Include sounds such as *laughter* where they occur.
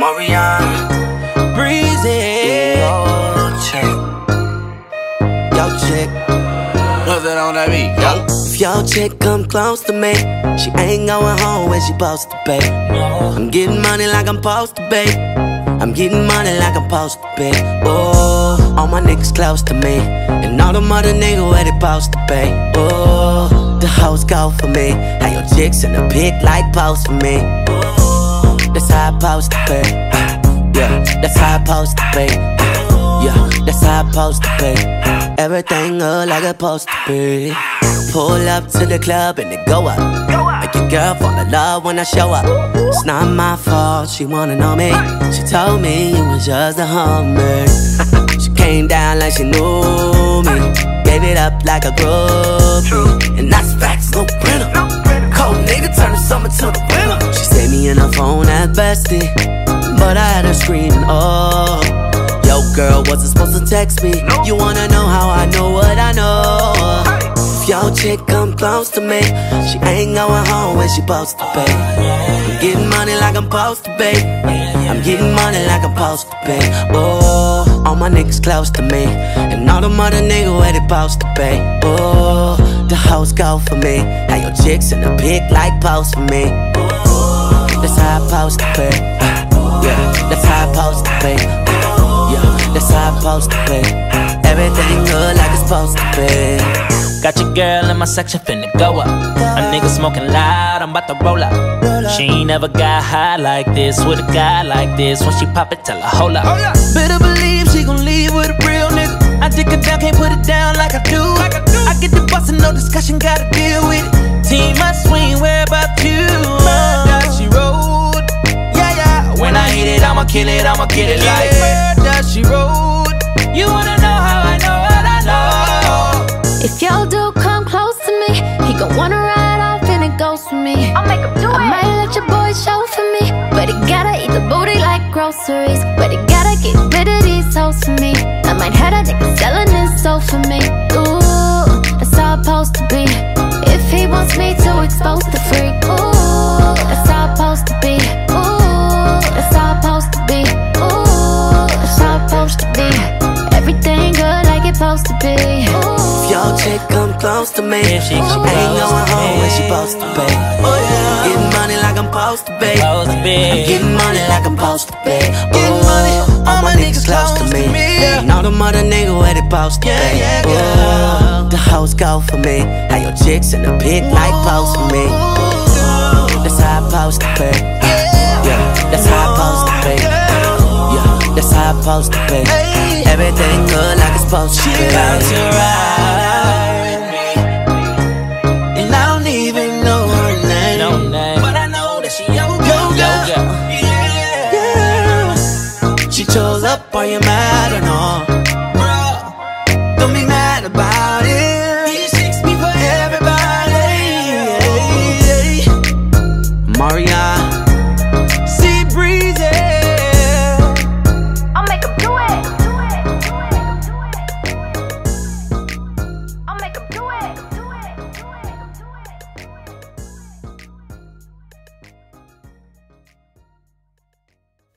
Omarion. Breezy. Yo, chick. Yo. What's that on that beat? Yo. If your chick come close to me, she ain't going home when she supposed to be. I'm getting money like I'm supposed to be. I'm getting money like I'm supposed to be. Oh, all my niggas close to me, and all the mother niggas where they supposed to be. Oh, the hoes go for me. and your chicks in the pic like post for me. Oh, that's how I supposed to be. Yeah, that's how I supposed to be. Yeah, that's how I supposed to be. Everything look like it's supposed to be. Pull up to the club and it go up. Make your girl fall in love when I show up. It's not my fault, she wanna know me. She told me you was just a hummer. *laughs* she came down like she knew me. Gave it up like a groupie. And that's facts, no printer. Cold nigga turn the summer to the winter. She saved me in her phone at bestie. But I had her screaming, oh. Yo, girl, wasn't supposed to text me. You wanna know how I know what I know? If your chick come close to me, she ain't going home when she supposed to be. I'm getting money like I'm supposed to pay. I'm getting money like I'm supposed to pay. Oh, all my niggas close to me, and all the mother niggas where they supposed to be. Oh, the hoes go for me. How your chicks in the pic like post for me. That's how I supposed to be. Yeah, that's how I supposed to be. Yeah, that's how I supposed to be. Everything good like it's supposed to be. Got your girl in my section finna go up. A nigga smoking loud, I'm about to roll up. She ain't never got high like this with a guy like this. When she pop it, tell her hold up. Oh, Better believe she gon' leave with a real nigga. I dick her down, can't put it down like I do. Like I, do. I get the bustin', no discussion, gotta deal with it. Team my swing, where about you? I'ma kill it, I'ma kill it like where does she road? You wanna know how I know what I know? If y'all do come close to me, he gon' wanna ride off and it goes for me. I'll make him do I it. might let your boy show for me, but he gotta eat the booty like groceries. But he gotta get rid of these hoes for me. I might have a nigga selling his soul for me. Supposed to be. Ooh. If your chick come close to me, If she she come ain't close going to home when she me. supposed to be. I'm getting money like I'm supposed to be. Supposed to be. I'm getting money like I'm supposed to be. Getting money, all my niggas close to me. And all the mother niggas where they supposed to Yeah, be. yeah, Ooh, girl. the hoes go for me. How your chicks in the pic like post for me. That's how I supposed to be. Yeah, that's how I supposed to be. Yeah, that's how I supposed to be. Everything good like it's supposed to. She about to ride me, and I don't even know her name, but I know that. Yeah. yeah, she chose up on your mind. Bro, don't be mad about it.